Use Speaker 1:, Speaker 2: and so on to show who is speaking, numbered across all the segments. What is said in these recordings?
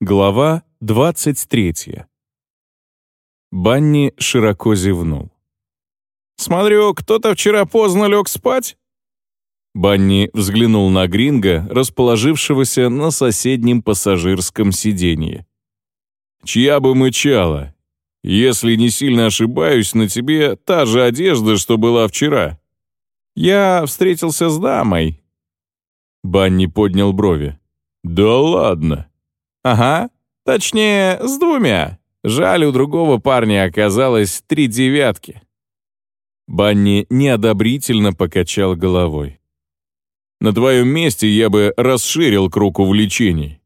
Speaker 1: Глава 23. Банни широко зевнул.
Speaker 2: «Смотрю, кто-то вчера поздно лег спать?»
Speaker 1: Банни взглянул на Гринга, расположившегося на соседнем пассажирском сиденье. «Чья бы мычала? Если не сильно ошибаюсь, на тебе та же одежда, что была вчера».
Speaker 2: «Я встретился с дамой».
Speaker 1: Банни поднял брови. «Да ладно».
Speaker 2: «Ага, точнее, с двумя. Жаль, у другого парня оказалось три девятки».
Speaker 1: Банни неодобрительно покачал головой. «На твоем месте я бы расширил круг увлечений».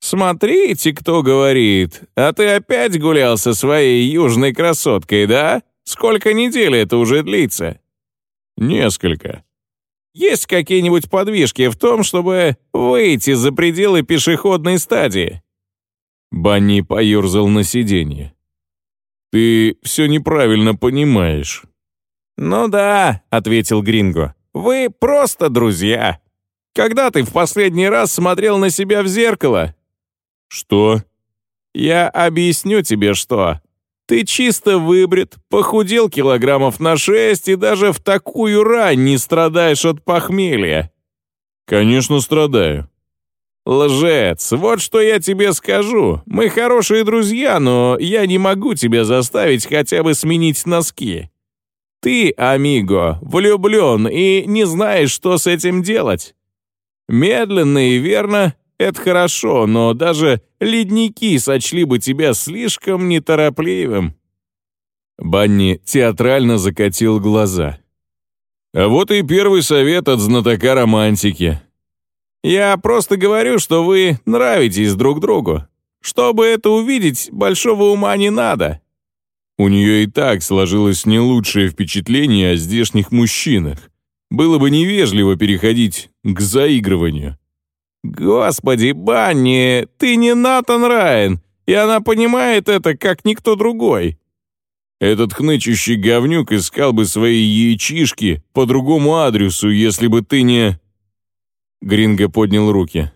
Speaker 2: «Смотрите, кто говорит. А ты опять гулял со своей южной красоткой, да? Сколько недель это уже длится?»
Speaker 1: «Несколько».
Speaker 2: Есть какие-нибудь подвижки в том, чтобы выйти за пределы пешеходной стадии?»
Speaker 1: Банни поерзал на сиденье. «Ты все неправильно понимаешь».
Speaker 2: «Ну да», — ответил Гринго, — «вы просто друзья. Когда ты в последний раз смотрел на себя в зеркало?»
Speaker 1: «Что?»
Speaker 2: «Я объясню тебе, что. Ты чисто выбрит, похудел килограммов на шесть и даже в такую рань не страдаешь от похмелья».
Speaker 1: «Конечно, страдаю».
Speaker 2: «Лжец, вот что я тебе скажу. Мы хорошие друзья, но я не могу тебя заставить хотя бы сменить носки. Ты, амиго, влюблен и не знаешь, что с этим делать. Медленно и верно это хорошо, но даже ледники сочли бы тебя слишком неторопливым».
Speaker 1: Банни театрально закатил глаза. «А вот и первый совет от знатока романтики».
Speaker 2: «Я просто говорю, что вы нравитесь друг другу. Чтобы это увидеть, большого ума не надо».
Speaker 1: У нее и так сложилось не лучшее впечатление о здешних мужчинах. Было бы невежливо переходить к заигрыванию.
Speaker 2: «Господи, Банни, ты не Натан Райан, и она понимает это, как никто другой».
Speaker 1: Этот хнычущий говнюк искал бы свои яичишки по другому адресу, если бы ты не...» Гринго поднял руки.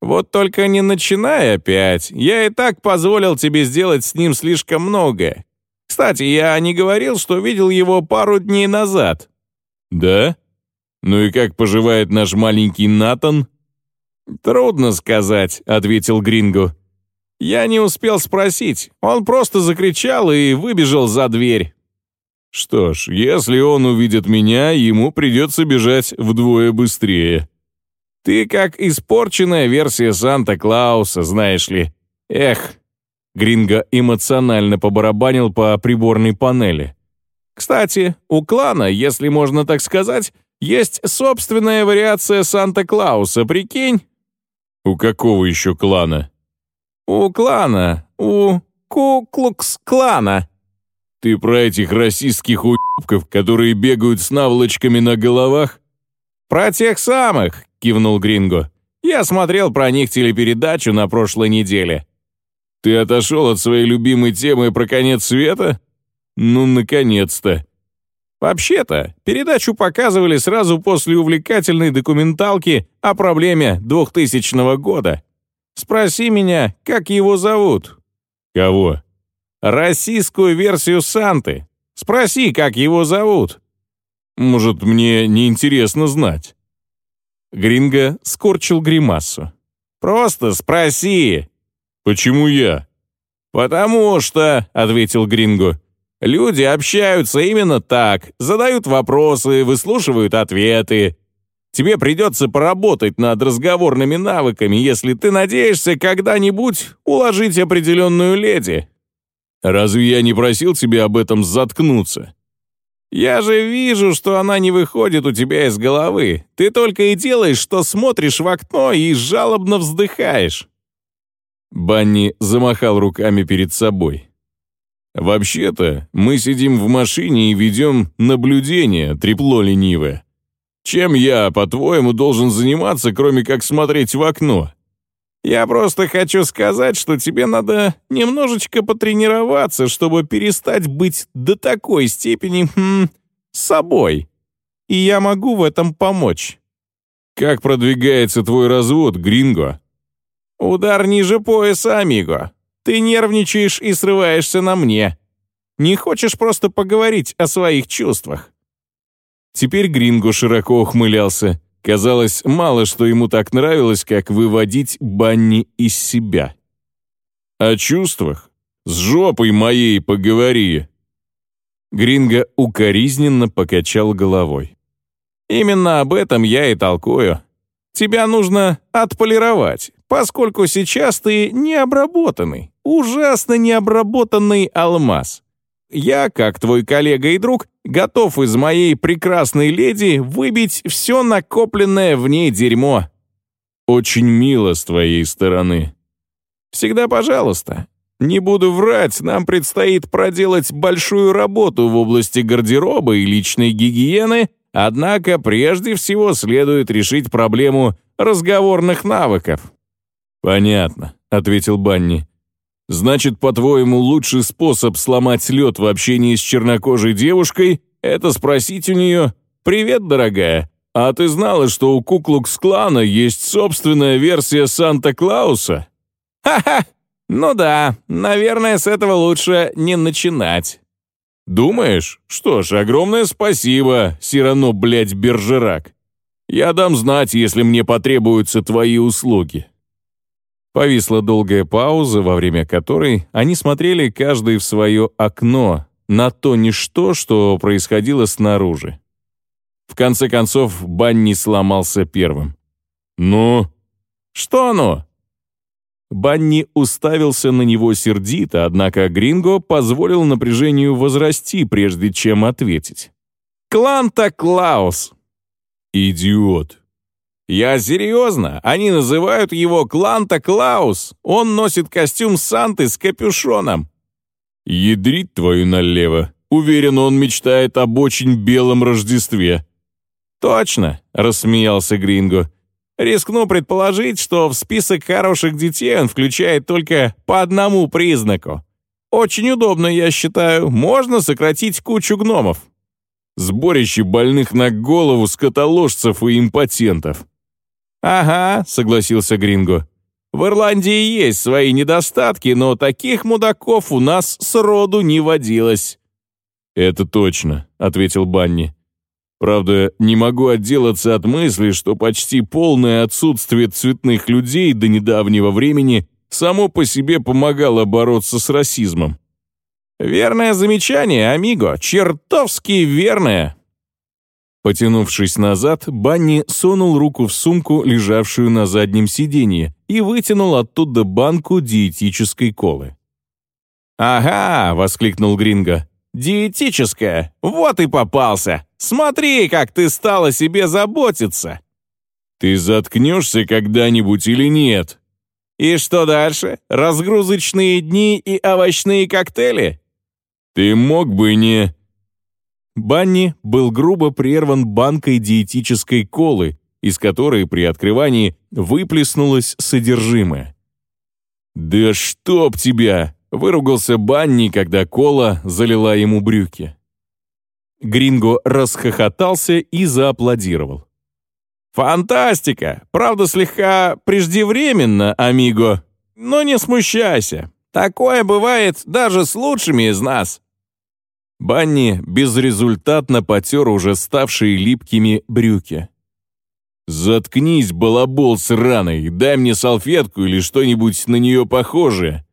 Speaker 2: «Вот только не начинай опять. Я и так позволил тебе сделать с ним слишком многое. Кстати, я не говорил, что видел его пару дней назад».
Speaker 1: «Да? Ну и как поживает наш маленький Натан?»
Speaker 2: «Трудно сказать», — ответил Гринго. «Я не успел спросить. Он просто закричал и выбежал за дверь».
Speaker 1: «Что ж, если он увидит меня, ему придется бежать вдвое быстрее».
Speaker 2: «Ты как испорченная версия Санта-Клауса, знаешь ли. Эх».
Speaker 1: Гринго эмоционально побарабанил по приборной панели.
Speaker 2: «Кстати, у клана, если можно так сказать, есть собственная вариация Санта-Клауса, прикинь?»
Speaker 1: «У какого еще клана?»
Speaker 2: «У клана. У Ку-Клукс-клана».
Speaker 1: «Ты про этих расистских уебков, которые бегают с наволочками на головах?»
Speaker 2: «Про тех самых», — кивнул Гринго. «Я смотрел про них телепередачу на прошлой неделе».
Speaker 1: «Ты отошел от своей любимой темы про конец света? Ну, наконец-то!»
Speaker 2: Вообще-то, передачу показывали сразу после увлекательной документалки о проблеме 2000 года. Спроси меня, как его зовут?
Speaker 1: Кого?
Speaker 2: Российскую версию Санты. Спроси, как его зовут.
Speaker 1: Может, мне неинтересно знать.
Speaker 2: Гринго скорчил гримасу. «Просто спроси!»
Speaker 1: «Почему я?»
Speaker 2: «Потому что», — ответил Гринго, Люди общаются именно так, задают вопросы, выслушивают ответы. Тебе придется поработать над разговорными навыками, если ты надеешься когда-нибудь уложить определенную леди.
Speaker 1: Разве я не просил тебя об этом заткнуться?
Speaker 2: Я же вижу, что она не выходит у тебя из головы. Ты только и делаешь, что смотришь в окно и жалобно вздыхаешь.
Speaker 1: Банни замахал руками перед собой. «Вообще-то, мы сидим в машине и ведем наблюдение, трепло ленивое. Чем я, по-твоему, должен заниматься, кроме как смотреть в окно?»
Speaker 2: «Я просто хочу сказать, что тебе надо немножечко потренироваться, чтобы перестать быть до такой степени хм, собой. И я могу в этом помочь».
Speaker 1: «Как продвигается твой развод, Гринго?»
Speaker 2: Удар ниже пояса, амиго. Ты нервничаешь и срываешься на мне. Не хочешь просто поговорить о своих чувствах?»
Speaker 1: Теперь Гринго широко ухмылялся. Казалось, мало что ему так нравилось, как выводить Банни из себя. «О чувствах? С жопой моей поговори!» Гринго укоризненно покачал головой.
Speaker 2: «Именно об этом я и толкую. Тебя нужно отполировать, поскольку сейчас ты необработанный, ужасно необработанный алмаз. Я, как твой коллега и друг, готов из моей прекрасной леди выбить все накопленное в ней дерьмо».
Speaker 1: «Очень мило с твоей стороны».
Speaker 2: «Всегда пожалуйста. Не буду врать, нам предстоит проделать большую работу в области гардероба и личной гигиены, однако прежде всего следует решить проблему разговорных навыков».
Speaker 1: «Понятно», — ответил Банни. Значит, по-твоему, лучший способ сломать лед в общении с чернокожей девушкой — это спросить у нее «Привет, дорогая, а ты знала, что у Куклукс-клана есть собственная версия Санта-Клауса?»
Speaker 2: «Ха-ха! Ну да, наверное, с этого лучше не начинать».
Speaker 1: «Думаешь? Что ж, огромное спасибо, Сирано, блядь, Бержерак. Я дам знать, если мне потребуются твои услуги». Повисла долгая пауза, во время которой они смотрели каждый в свое окно, на то ничто, что происходило снаружи. В конце концов, Банни сломался первым. «Ну?»
Speaker 2: «Что ну?»
Speaker 1: Банни уставился на него сердито, однако Гринго позволил напряжению возрасти, прежде чем ответить.
Speaker 2: «Клан-то Клаус!»
Speaker 1: «Идиот!»
Speaker 2: «Я серьезно, они называют его Кланта Клаус. Он носит костюм Санты с капюшоном».
Speaker 1: «Ядрить твою налево. Уверен, он мечтает об очень белом Рождестве».
Speaker 2: «Точно», — рассмеялся Гринго. «Рискну предположить, что в список хороших детей он включает только по одному признаку. Очень удобно, я считаю. Можно сократить кучу гномов».
Speaker 1: «Сборище больных на голову скотоложцев и импотентов».
Speaker 2: «Ага», — согласился Гринго. «В Ирландии есть свои недостатки, но таких мудаков у нас сроду не водилось».
Speaker 1: «Это точно», — ответил Банни. «Правда, не могу отделаться от мысли, что почти полное отсутствие цветных людей до недавнего времени само по себе помогало бороться с расизмом».
Speaker 2: «Верное замечание, амиго, чертовски верное»,
Speaker 1: Потянувшись назад, Банни сунул руку в сумку, лежавшую на заднем сиденье, и вытянул оттуда банку диетической колы.
Speaker 2: «Ага!» — воскликнул Гринго. «Диетическая! Вот и попался! Смотри, как ты стала себе заботиться!»
Speaker 1: «Ты заткнешься когда-нибудь или нет?»
Speaker 2: «И что дальше? Разгрузочные дни и овощные коктейли?»
Speaker 1: «Ты мог бы не...»
Speaker 2: Банни был грубо прерван банкой диетической колы, из которой при открывании выплеснулось содержимое.
Speaker 1: «Да чтоб тебя!» — выругался Банни, когда кола залила ему брюки.
Speaker 2: Гринго расхохотался и зааплодировал. «Фантастика! Правда, слегка преждевременно, амиго. Но не смущайся. Такое бывает даже с лучшими из нас.
Speaker 1: Банни безрезультатно потер уже ставшие липкими брюки. «Заткнись, балабол сраный, дай мне салфетку или что-нибудь на нее похожее».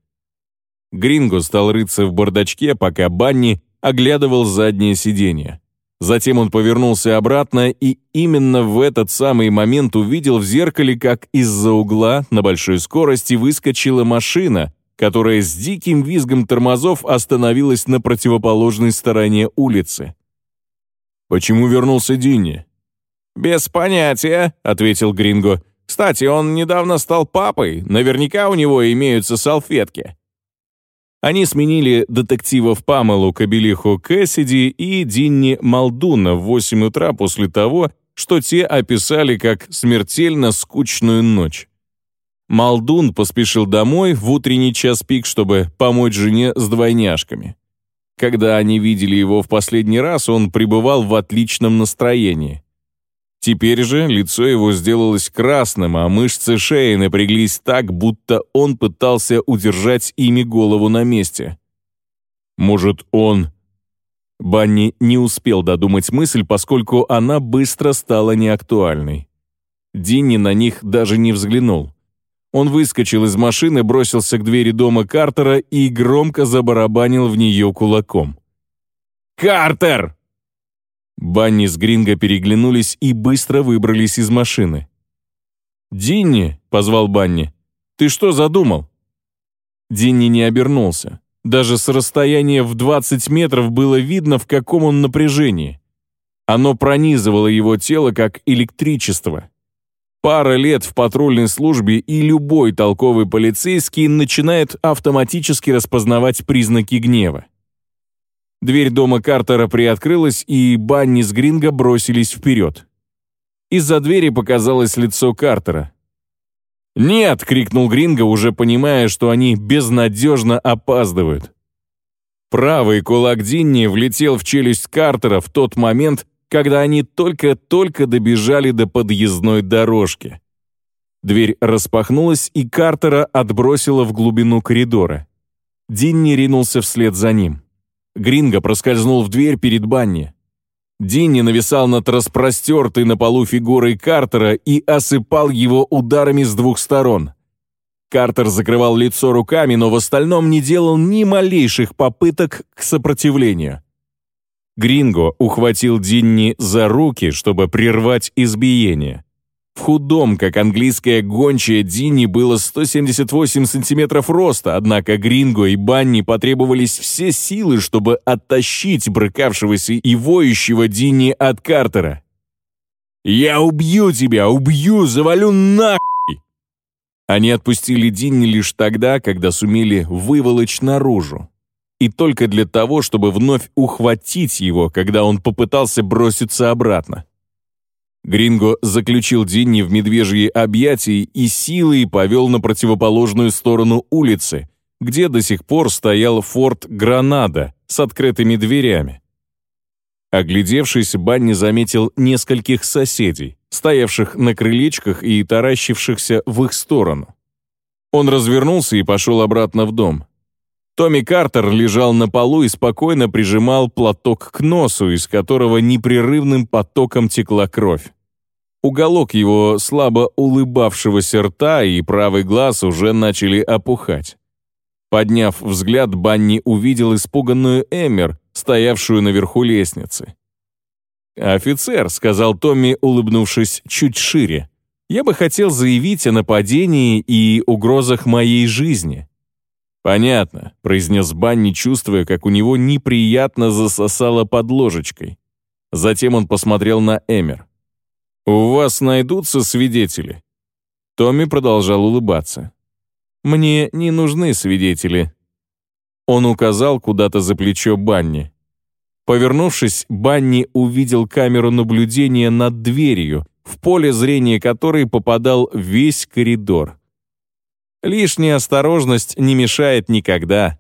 Speaker 1: Гринго стал рыться в бардачке, пока Банни оглядывал заднее сиденье. Затем он повернулся обратно и именно в этот самый момент увидел в зеркале, как из-за угла на большой скорости выскочила машина, которая с диким визгом тормозов остановилась на противоположной стороне улицы. «Почему вернулся Динни?»
Speaker 2: «Без понятия», — ответил Гринго. «Кстати, он недавно стал папой, наверняка у него имеются салфетки». Они сменили детективов Памелу Кабелиху Кэссиди и Динни Малдуна в 8 утра после того, что те описали как смертельно скучную ночь. Малдун поспешил домой в утренний час пик, чтобы помочь жене с двойняшками. Когда они видели его в последний раз, он пребывал в отличном настроении.
Speaker 1: Теперь же лицо его сделалось красным, а мышцы шеи напряглись так, будто он пытался удержать ими голову на месте. Может, он... Банни не успел додумать мысль, поскольку она быстро стала неактуальной. Динни на них даже не взглянул. Он выскочил из машины, бросился к двери дома Картера и громко забарабанил в нее кулаком. «Картер!» Банни с Гринго переглянулись и быстро выбрались из машины. «Динни!» — позвал Банни. «Ты что задумал?» Динни не обернулся. Даже с расстояния в 20 метров было видно, в каком он напряжении. Оно пронизывало его тело, как электричество. Пара лет в патрульной службе, и любой толковый полицейский начинает автоматически распознавать признаки гнева. Дверь дома Картера приоткрылась, и Банни с Гринго бросились вперед. Из-за двери показалось лицо Картера. «Нет!» — крикнул Гринго, уже понимая, что они безнадежно опаздывают. Правый кулак Динни влетел в челюсть Картера в тот момент, когда они только-только добежали до подъездной дорожки. Дверь распахнулась, и Картера отбросила в глубину коридора. Динни ринулся вслед за ним. Гринго проскользнул в дверь перед Банни. Динни нависал над распростертой на полу фигурой Картера и осыпал его ударами с двух сторон. Картер закрывал лицо руками, но в остальном не делал ни малейших попыток к сопротивлению. Гринго ухватил Динни за руки, чтобы прервать избиение. В худом, как английская гончая, Динни было 178 сантиметров роста, однако Гринго и Банни потребовались все силы, чтобы оттащить брыкавшегося и воющего Динни от Картера. «Я убью тебя, убью, завалю нахуй!» Они отпустили Динни лишь тогда, когда сумели выволочь наружу и только для того, чтобы вновь ухватить его, когда он попытался броситься обратно. Гринго заключил Динни в медвежьи объятия и силой повел на противоположную сторону улицы, где до сих пор стоял форт Гранада с открытыми дверями. Оглядевшись, Банни заметил нескольких соседей, стоявших на крылечках и таращившихся в их сторону. Он развернулся и пошел обратно в дом. Томми Картер лежал на полу и спокойно прижимал платок к носу, из которого непрерывным потоком текла кровь. Уголок его слабо улыбавшегося рта и правый глаз уже начали опухать. Подняв взгляд, Банни увидел испуганную Эмер, стоявшую наверху лестницы. «Офицер», — сказал Томми, улыбнувшись чуть шире, «я бы хотел заявить о нападении и угрозах моей жизни». «Понятно», — произнес Банни, чувствуя, как у него неприятно засосало под ложечкой. Затем он посмотрел на Эмер. «У вас найдутся свидетели?» Томми продолжал улыбаться. «Мне не нужны свидетели». Он указал куда-то за плечо Банни. Повернувшись, Банни увидел камеру наблюдения над дверью, в поле зрения которой попадал весь коридор. Лишняя осторожность не мешает никогда.